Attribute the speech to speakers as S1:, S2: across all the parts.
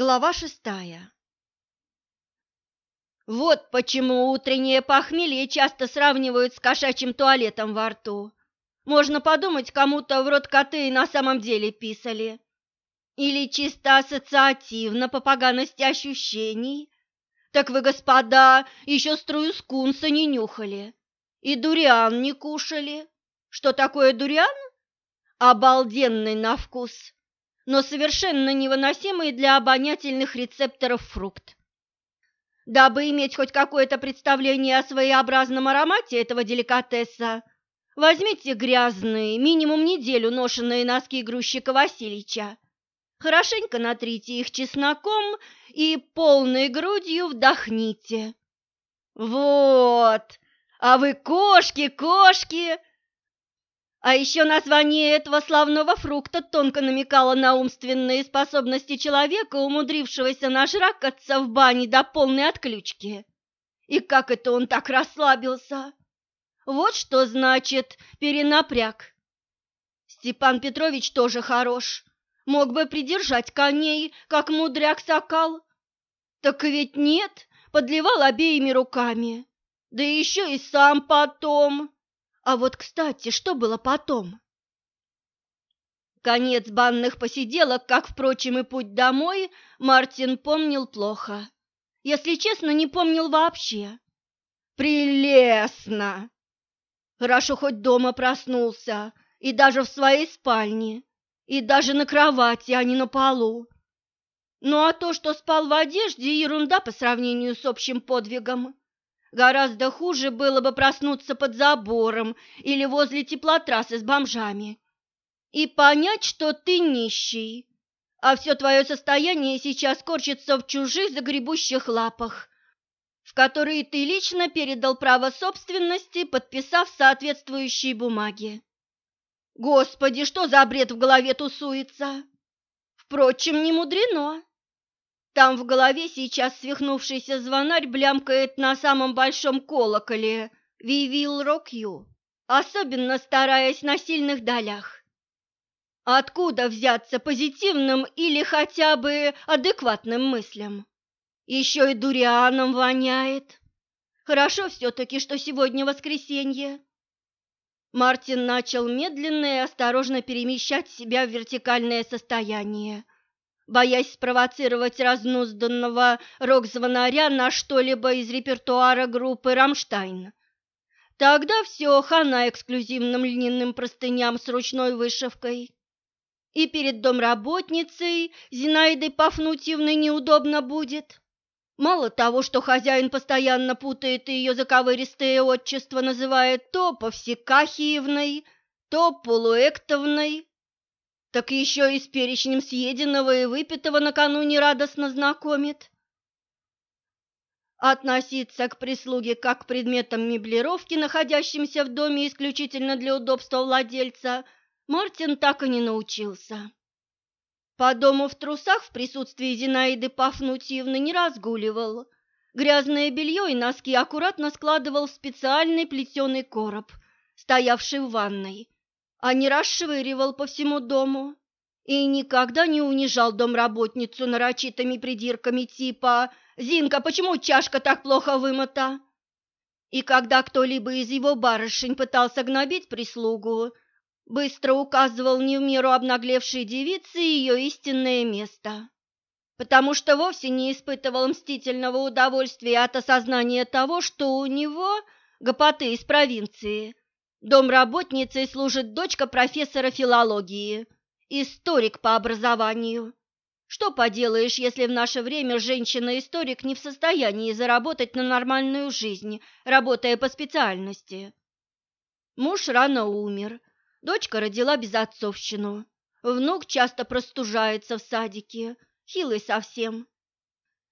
S1: Глава шестая Вот почему утреннее похмелье часто сравнивают с кошачьим туалетом во рту. Можно подумать, кому-то в рот коты на самом деле писали. Или чисто ассоциативно по поганости ощущений. Так вы, господа, еще струю скунса не нюхали. И дуриан не кушали. Что такое дуриан? Обалденный на вкус но совершенно невыносимый для обонятельных рецепторов фрукт. Дабы иметь хоть какое-то представление о своеобразном аромате этого деликатеса, возьмите грязные, минимум неделю ношенные носки грузчика Васильича, хорошенько натрите их чесноком и полной грудью вдохните. Вот, а вы кошки, кошки, а еще название этого славного фрукта тонко намекало на умственные способности человека, умудрившегося нажракаться в бане до полной отключки. И как это он так расслабился? Вот что значит перенапряг. Степан Петрович тоже хорош. Мог бы придержать коней, как мудряк-сокал. Так ведь нет, подливал обеими руками. Да еще и сам потом. А вот, кстати, что было потом? Конец банных посиделок, как, впрочем, и путь домой, Мартин помнил плохо. Если честно, не помнил вообще. Прелестно! Хорошо хоть дома проснулся, и даже в своей спальне, и даже на кровати, а не на полу. Ну а то, что спал в одежде, ерунда по сравнению с общим подвигом. Гораздо хуже было бы проснуться под забором или возле теплотрассы с бомжами и понять, что ты нищий, а все твое состояние сейчас корчится в чужих загребущих лапах, в которые ты лично передал право собственности, подписав соответствующие бумаги. Господи, что за бред в голове тусуется? Впрочем, не мудрено. Там в голове сейчас свихнувшийся звонарь блямкает на самом большом колоколе «We will rock you», особенно стараясь на сильных долях. Откуда взяться позитивным или хотя бы адекватным мыслям? Еще и дурианом воняет. Хорошо все-таки, что сегодня воскресенье. Мартин начал медленно и осторожно перемещать себя в вертикальное состояние – боясь спровоцировать разнузданного рок-звонаря на что-либо из репертуара группы «Рамштайн». Тогда все хана эксклюзивным льняным простыням с ручной вышивкой. И перед домработницей Зинаидой Пафнутьевной неудобно будет. Мало того, что хозяин постоянно путает ее заковыристое отчество, называет то Повсекахиевной, то Полуэктовной, так еще и с перечнем съеденного и выпитого накануне радостно знакомит. Относиться к прислуге как к предметам меблировки, находящимся в доме исключительно для удобства владельца, Мартин так и не научился. По дому в трусах в присутствии Зинаиды Пафнутьевны не разгуливал. Грязное белье и носки аккуратно складывал в специальный плетеный короб, стоявший в ванной, а не расшвыривал по всему дому и никогда не унижал домработницу нарочитыми придирками типа «Зинка, почему чашка так плохо вымыта?» И когда кто-либо из его барышень пытался гнобить прислугу, быстро указывал не в меру обнаглевшей девице ее истинное место, потому что вовсе не испытывал мстительного удовольствия от осознания того, что у него, гопоты из провинции, Домработницей служит дочка профессора филологии, историк по образованию. Что поделаешь, если в наше время женщина-историк не в состоянии заработать на нормальную жизнь, работая по специальности? Муж рано умер, дочка родила безотцовщину, внук часто простужается в садике, хилый совсем.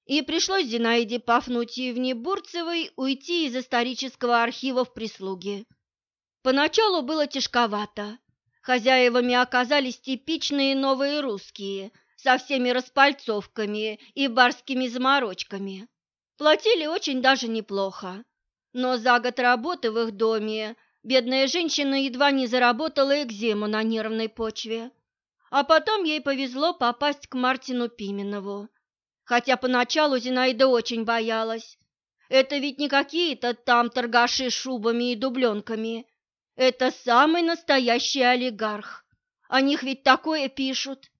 S1: И пришлось Зинаиде Пафнутьевне Бурцевой уйти из исторического архива в прислуги. Поначалу было тяжковато. Хозяевами оказались типичные новые русские, со всеми распальцовками и барскими заморочками. Платили очень даже неплохо. Но за год работы в их доме бедная женщина едва не заработала экзему на нервной почве. А потом ей повезло попасть к Мартину Пименову, Хотя поначалу Зинаида очень боялась. Это ведь не какие-то там торгаши шубами и дубленками. Это самый настоящий олигарх. О них ведь такое пишут.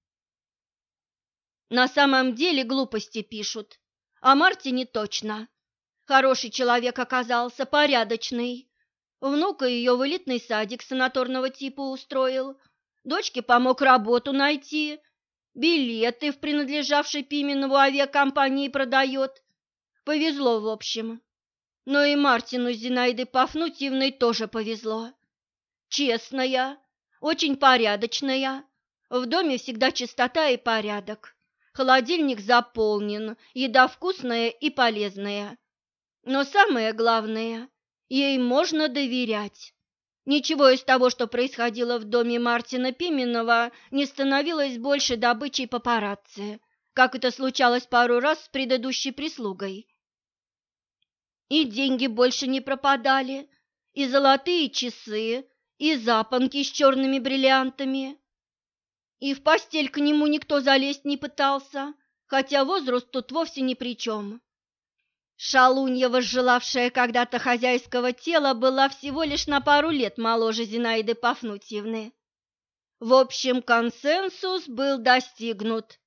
S1: На самом деле глупости пишут. О Мартине точно. Хороший человек оказался, порядочный. Внука ее в элитный садик санаторного типа устроил. Дочке помог работу найти. Билеты в принадлежавшей Пименову авиакомпании продает. Повезло, в общем. Но и Мартину с Зинаидой Пафнутьевной тоже повезло. Честная, очень порядочная. В доме всегда чистота и порядок. Холодильник заполнен, еда вкусная и полезная. Но самое главное, ей можно доверять. Ничего из того, что происходило в доме Мартина Пименова, не становилось больше добычей папарацци, как это случалось пару раз с предыдущей прислугой. И деньги больше не пропадали, и золотые часы, и запонки с черными бриллиантами. И в постель к нему никто залезть не пытался, хотя возраст тут вовсе ни при чем. Шалунья, возжелавшая когда-то хозяйского тела, была всего лишь на пару лет моложе Зинаиды Пафнутьевны. В общем, консенсус был достигнут.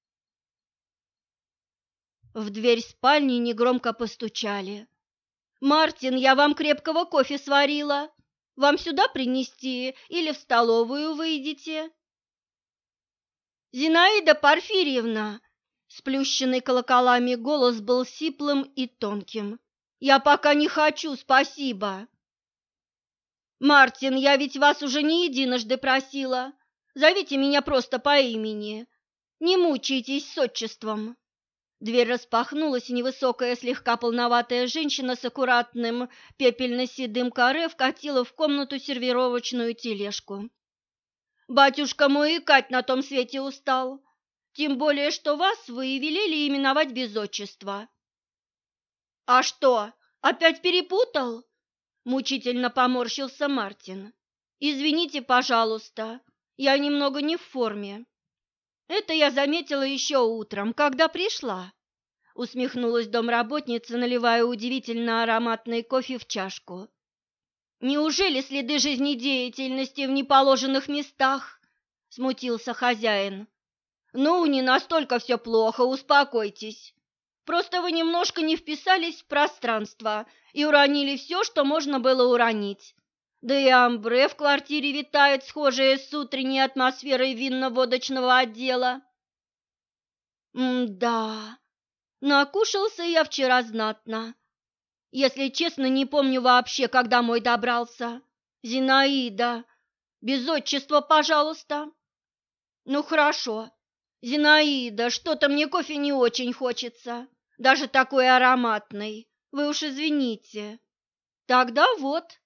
S1: В дверь спальни негромко постучали. «Мартин, я вам крепкого кофе сварила. Вам сюда принести или в столовую выйдете?» «Зинаида Порфирьевна!» Сплющенный колоколами голос был сиплым и тонким. «Я пока не хочу, спасибо!» «Мартин, я ведь вас уже не единожды просила. Зовите меня просто по имени. Не мучайтесь с отчеством!» Дверь распахнулась, и невысокая, слегка полноватая женщина с аккуратным пепельно-седым каре вкатила в комнату сервировочную тележку. «Батюшка мой икать на том свете устал. Тем более, что вас вы и велели именовать без отчества. А что, опять перепутал? Мучительно поморщился Мартин. Извините, пожалуйста, я немного не в форме. Это я заметила еще утром, когда пришла. Усмехнулась домработница, наливая удивительно ароматный кофе в чашку. Неужели следы жизнедеятельности в неположенных местах? Смутился хозяин. «Ну, не настолько все плохо, успокойтесь. Просто вы немножко не вписались в пространство и уронили все, что можно было уронить. Да и амбре в квартире витает, схожее с утренней атмосферой винно-водочного отдела». «М-да, накушался я вчера знатно. Если честно, не помню вообще, когда мой добрался. Зинаида, без отчества, пожалуйста». «Ну, хорошо». «Зинаида, что-то мне кофе не очень хочется, даже такой ароматный. Вы уж извините». «Тогда вот».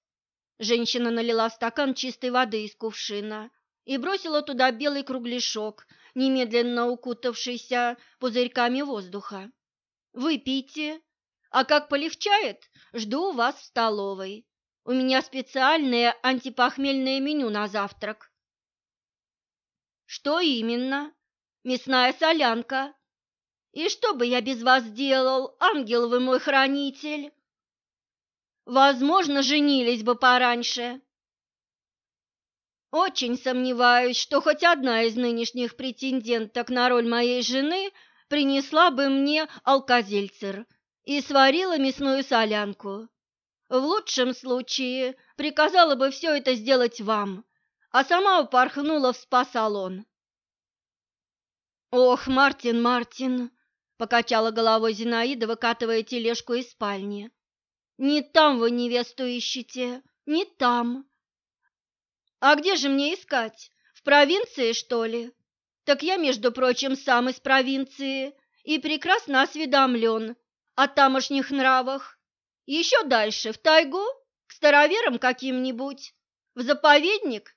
S1: Женщина налила стакан чистой воды из кувшина и бросила туда белый кругляшок, немедленно укутавшийся пузырьками воздуха. «Выпейте, а как полегчает, жду вас в столовой. У меня специальное антипохмельное меню на завтрак». «Что именно?» мясная солянка. И что бы я без вас делал, ангел вы мой хранитель? Возможно, женились бы пораньше. Очень сомневаюсь, что хоть одна из нынешних претенденток на роль моей жены принесла бы мне алкозельцер и сварила мясную солянку. В лучшем случае приказала бы все это сделать вам, а сама упорхнула в спа-салон. «Ох, Мартин, Мартин!» — покачала головой Зинаида, выкатывая тележку из спальни. «Не там вы невесту ищете, не там!» «А где же мне искать? В провинции, что ли?» «Так я, между прочим, сам из провинции и прекрасно осведомлен о тамошних нравах. Еще дальше, в тайгу, к староверам каким-нибудь, в заповедник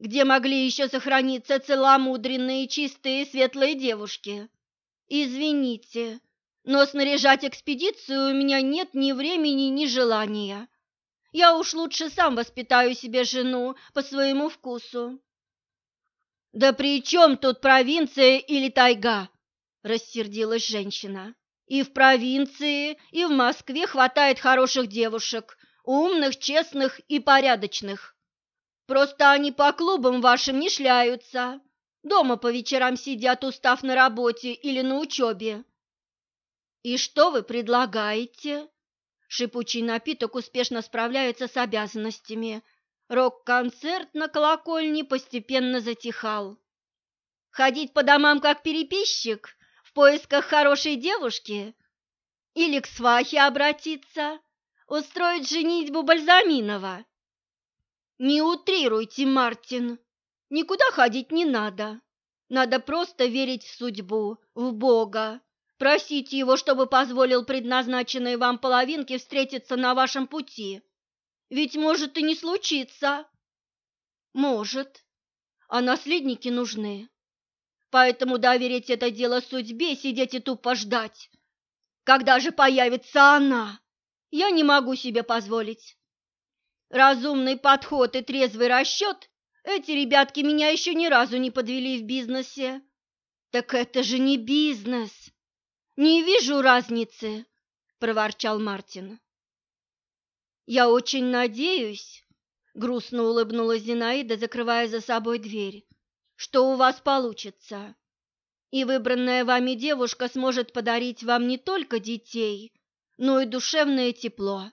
S1: где могли еще сохраниться целомудренные, чистые, светлые девушки. Извините, но снаряжать экспедицию у меня нет ни времени, ни желания. Я уж лучше сам воспитаю себе жену по своему вкусу. Да при чем тут провинция или тайга? – рассердилась женщина. «И в провинции, и в Москве хватает хороших девушек, умных, честных и порядочных. Просто они по клубам вашим не шляются, дома по вечерам сидят, устав на работе или на учебе». «И что вы предлагаете?» Шипучий напиток успешно справляется с обязанностями. Рок-концерт на колокольне постепенно затихал. Ходить по домам как переписчик в поисках хорошей девушки? Или к свахе обратиться? Устроить женитьбу Бальзаминова? Не утрируйте, Мартин. Никуда ходить не надо. Надо просто верить в судьбу, в Бога, просить Его, чтобы позволил предназначенной вам половинке встретиться на вашем пути. Ведь может и не случиться. Может. А наследники нужны. Поэтому доверить это дело судьбе, сидеть и тупо ждать. Когда же появится она? Я не могу себе позволить. Разумный подход и трезвый расчет эти ребятки меня еще ни разу не подвели в бизнесе. Так это же не бизнес. Не вижу разницы, проворчал Мартин. Я очень надеюсь, грустно улыбнулась Зинаида, закрывая за собой дверь что у вас получится. И выбранная вами девушка сможет подарить вам не только детей, но и душевное тепло.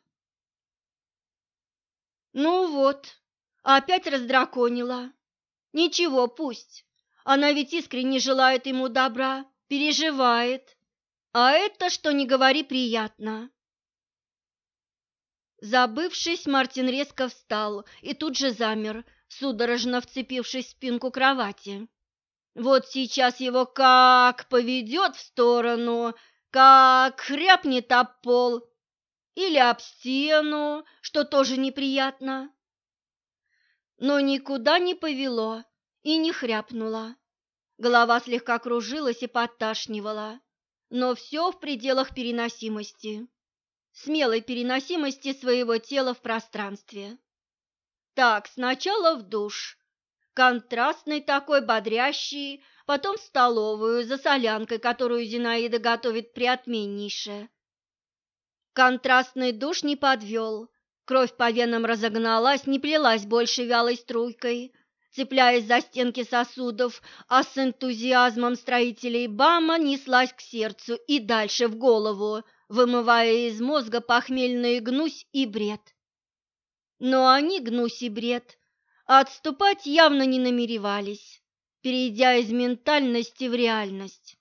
S1: Ну вот, опять раздраконила. Ничего, пусть. Она ведь искренне желает ему добра, переживает. А это, что не говори, приятно. Забывшись, Мартин резко встал и тут же замер, судорожно вцепившись в спинку кровати. Вот сейчас его как поведет в сторону, как хряпнет об пол или об стену, что тоже неприятно. Но никуда не повело и не хряпнуло. Голова слегка кружилась и подташнивала, но все в пределах переносимости, смелой переносимости своего тела в пространстве. Так, сначала в душ. Контрастный такой, бодрящий, потом в столовую за солянкой, которую Зинаида готовит приотменнейше. Контрастный душ не подвел. Кровь по венам разогналась, не плелась больше вялой струйкой, цепляясь за стенки сосудов, а с энтузиазмом строителей БАМа неслась к сердцу и дальше в голову, вымывая из мозга похмельный гнусь и бред. Но они, гнусь и бред, отступать явно не намеревались, перейдя из ментальности в реальность.